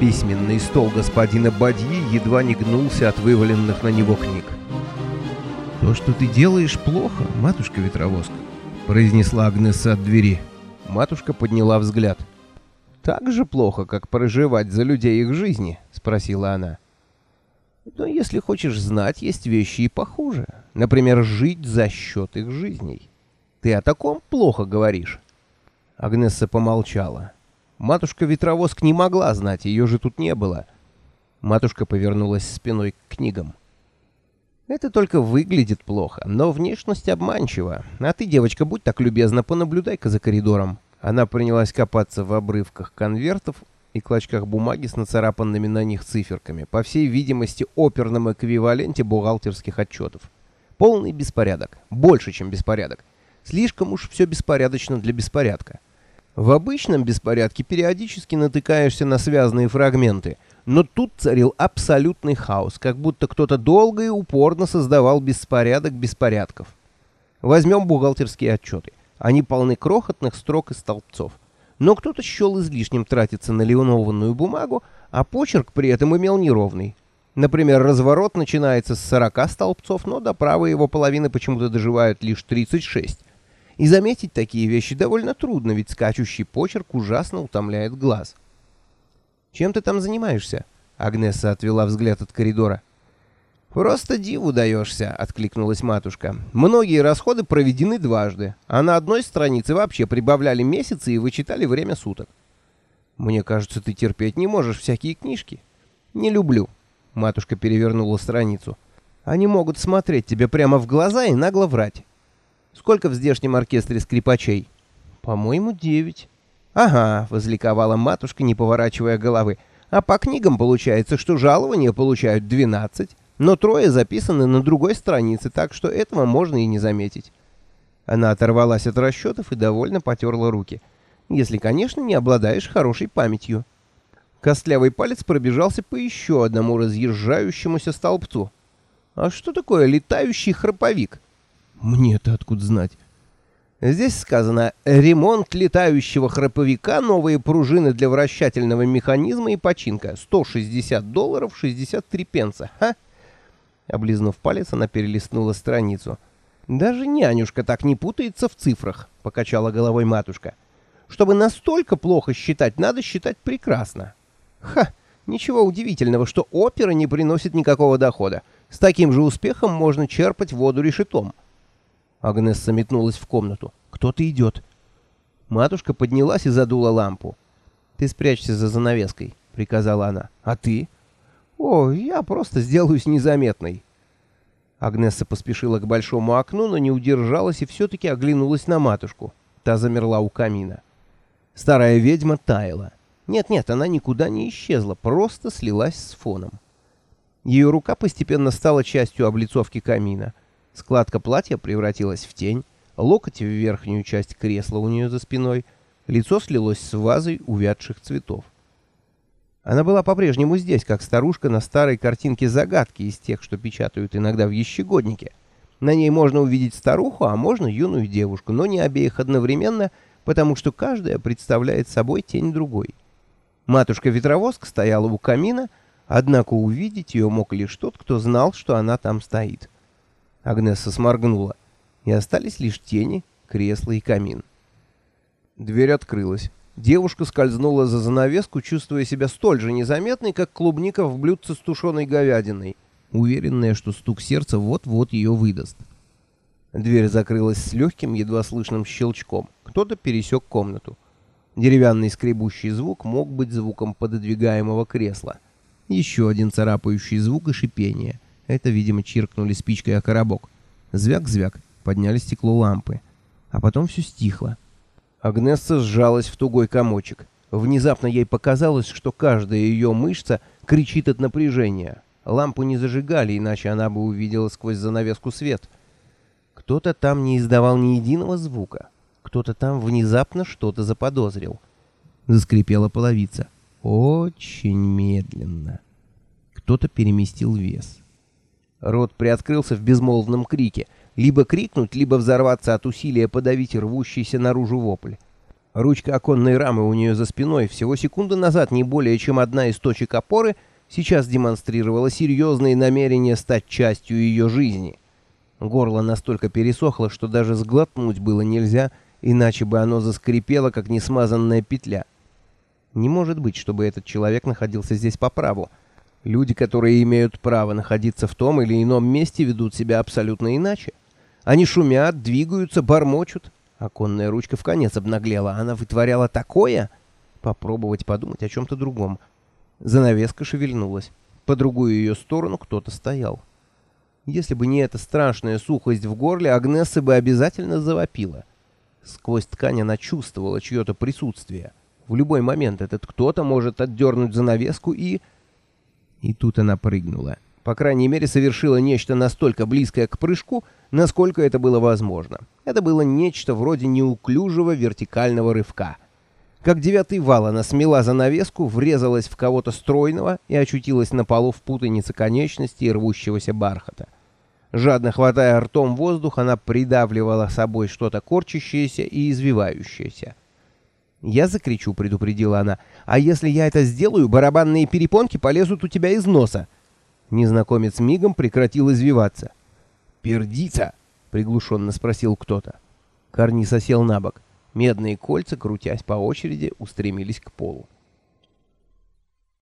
Письменный стол господина Бадьи едва не гнулся от вываленных на него книг. «То, что ты делаешь, плохо, матушка Ветровозка», — произнесла Агнеса от двери. Матушка подняла взгляд. «Так же плохо, как проживать за людей их жизни?» — спросила она. «Но если хочешь знать, есть вещи и похуже. Например, жить за счет их жизней. Ты о таком плохо говоришь?» Агнесса помолчала. Матушка Ветровоск не могла знать, ее же тут не было. Матушка повернулась спиной к книгам. «Это только выглядит плохо, но внешность обманчива. А ты, девочка, будь так любезна, понаблюдай-ка за коридором». Она принялась копаться в обрывках конвертов и клочках бумаги с нацарапанными на них циферками, по всей видимости, оперном эквиваленте бухгалтерских отчетов. Полный беспорядок. Больше, чем беспорядок. Слишком уж все беспорядочно для беспорядка. В обычном беспорядке периодически натыкаешься на связанные фрагменты, но тут царил абсолютный хаос, как будто кто-то долго и упорно создавал беспорядок беспорядков. Возьмем бухгалтерские отчеты. Они полны крохотных строк и столбцов. Но кто-то счел излишним тратиться на леонованную бумагу, а почерк при этом имел неровный. Например, разворот начинается с 40 столбцов, но до правой его половины почему-то доживают лишь 36. И заметить такие вещи довольно трудно, ведь скачущий почерк ужасно утомляет глаз. «Чем ты там занимаешься?» Агнеса отвела взгляд от коридора. «Просто диву даешься», — откликнулась матушка. «Многие расходы проведены дважды, а на одной странице вообще прибавляли месяцы и вычитали время суток». «Мне кажется, ты терпеть не можешь всякие книжки». «Не люблю», — матушка перевернула страницу. «Они могут смотреть тебе прямо в глаза и нагло врать. Сколько в здешнем оркестре скрипачей? По-моему, девять. Ага, возликовала матушка, не поворачивая головы. А по книгам получается, что жалования получают двенадцать, но трое записаны на другой странице, так что этого можно и не заметить. Она оторвалась от расчетов и довольно потерла руки. Если, конечно, не обладаешь хорошей памятью. Костлявый палец пробежался по еще одному разъезжающемуся столбцу. А что такое летающий храповик? Мне-то откуда знать? Здесь сказано «Ремонт летающего храповика, новые пружины для вращательного механизма и починка. 160 долларов 63 пенса». Ха! Облизнув палец, она перелистнула страницу. «Даже нянюшка так не путается в цифрах», — покачала головой матушка. «Чтобы настолько плохо считать, надо считать прекрасно». «Ха! Ничего удивительного, что опера не приносит никакого дохода. С таким же успехом можно черпать воду решетом». Агнесса метнулась в комнату. «Кто-то идет». Матушка поднялась и задула лампу. «Ты спрячься за занавеской», — приказала она. «А ты?» «О, я просто сделаюсь незаметной». Агнесса поспешила к большому окну, но не удержалась и все-таки оглянулась на матушку. Та замерла у камина. Старая ведьма таяла. Нет-нет, она никуда не исчезла, просто слилась с фоном. Ее рука постепенно стала частью облицовки камина — Складка платья превратилась в тень, локоть в верхнюю часть кресла у нее за спиной, лицо слилось с вазой увядших цветов. Она была по-прежнему здесь, как старушка на старой картинке загадки из тех, что печатают иногда в ещегоднике. На ней можно увидеть старуху, а можно юную девушку, но не обеих одновременно, потому что каждая представляет собой тень другой. Матушка-ветровозка стояла у камина, однако увидеть ее мог лишь тот, кто знал, что она там стоит. Агнесса сморгнула, и остались лишь тени, кресло и камин. Дверь открылась. Девушка скользнула за занавеску, чувствуя себя столь же незаметной, как клубника в блюдце с тушеной говядиной, уверенная, что стук сердца вот-вот ее выдаст. Дверь закрылась с легким, едва слышным щелчком. Кто-то пересек комнату. Деревянный скребущий звук мог быть звуком пододвигаемого кресла. Еще один царапающий звук и шипение. Это, видимо, чиркнули спичкой о коробок. Звяк-звяк, подняли стекло лампы. А потом все стихло. Агнесса сжалась в тугой комочек. Внезапно ей показалось, что каждая ее мышца кричит от напряжения. Лампу не зажигали, иначе она бы увидела сквозь занавеску свет. Кто-то там не издавал ни единого звука. Кто-то там внезапно что-то заподозрил. Заскрипела половица. Очень медленно. Кто-то переместил вес. Рот приоткрылся в безмолвном крике. Либо крикнуть, либо взорваться от усилия подавить рвущийся наружу вопль. Ручка оконной рамы у нее за спиной всего секунду назад не более чем одна из точек опоры сейчас демонстрировала серьезные намерения стать частью ее жизни. Горло настолько пересохло, что даже сглотнуть было нельзя, иначе бы оно заскрипело, как несмазанная петля. Не может быть, чтобы этот человек находился здесь по праву. Люди, которые имеют право находиться в том или ином месте, ведут себя абсолютно иначе. Они шумят, двигаются, бормочут, Оконная ручка в конец обнаглела. Она вытворяла такое? Попробовать подумать о чем-то другом. Занавеска шевельнулась. По другую ее сторону кто-то стоял. Если бы не эта страшная сухость в горле, Агнесса бы обязательно завопила. Сквозь ткань она чувствовала чье-то присутствие. В любой момент этот кто-то может отдернуть занавеску и... И тут она прыгнула. По крайней мере, совершила нечто настолько близкое к прыжку, насколько это было возможно. Это было нечто вроде неуклюжего вертикального рывка. Как девятый вал она смела занавеску, врезалась в кого-то стройного и очутилась на полу в путанице конечностей рвущегося бархата. Жадно хватая ртом воздух, она придавливала собой что-то корчащееся и извивающееся. «Я закричу», — предупредила она, — «а если я это сделаю, барабанные перепонки полезут у тебя из носа». Незнакомец мигом прекратил извиваться. «Пердица!» — приглушенно спросил кто-то. Карниса сел на бок. Медные кольца, крутясь по очереди, устремились к полу.